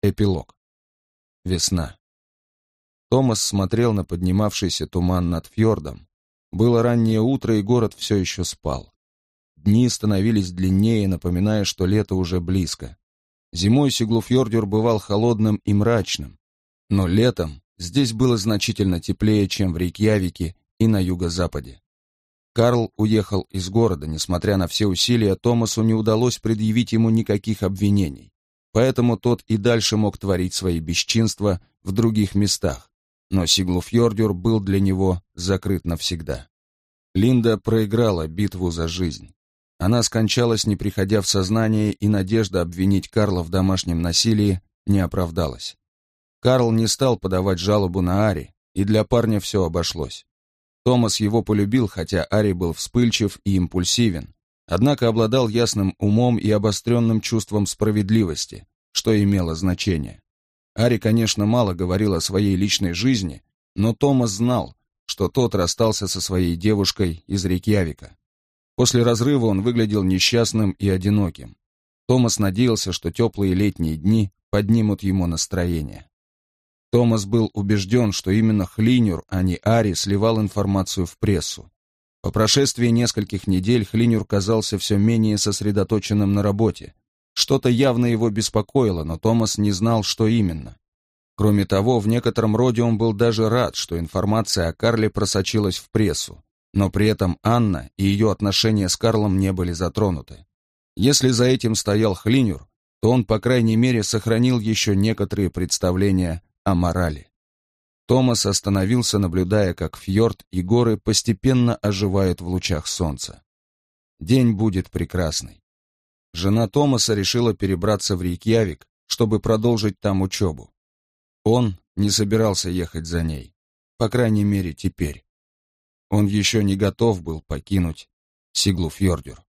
Эпилог. Весна. Томас смотрел на поднимавшийся туман над фьордом. Было раннее утро, и город все еще спал. Дни становились длиннее, напоминая, что лето уже близко. Зимой Сиглуфьордюр бывал холодным и мрачным, но летом здесь было значительно теплее, чем в Рейкьявике и на юго-западе. Карл уехал из города, несмотря на все усилия, Томасу не удалось предъявить ему никаких обвинений, поэтому тот и дальше мог творить свои бесчинства в других местах, но Сиглуфьордюр был для него закрыт навсегда. Линда проиграла битву за жизнь. Она скончалась, не приходя в сознание, и надежда обвинить Карла в домашнем насилии не оправдалась. Карл не стал подавать жалобу на Ари, и для парня все обошлось. Томас его полюбил, хотя Ари был вспыльчив и импульсивен, однако обладал ясным умом и обостренным чувством справедливости, что имело значение. Ари, конечно, мало говорил о своей личной жизни, но Томас знал, что тот расстался со своей девушкой из Рейкьявика. После разрыва он выглядел несчастным и одиноким. Томас надеялся, что теплые летние дни поднимут ему настроение. Томас был убежден, что именно Хлинюр, а не Ари, сливал информацию в прессу. По прошествии нескольких недель Хлинюр казался все менее сосредоточенным на работе. Что-то явно его беспокоило, но Томас не знал, что именно. Кроме того, в некотором роде он был даже рад, что информация о Карле просочилась в прессу но при этом Анна и ее отношения с Карлом не были затронуты. Если за этим стоял Хлинюр, то он, по крайней мере, сохранил еще некоторые представления о морали. Томас остановился, наблюдая, как фьорд и горы постепенно оживают в лучах солнца. День будет прекрасный. Жена Томаса решила перебраться в Рейкьявик, чтобы продолжить там учебу. Он не собирался ехать за ней, по крайней мере, теперь. Он еще не готов был покинуть Сиглуфьордюр.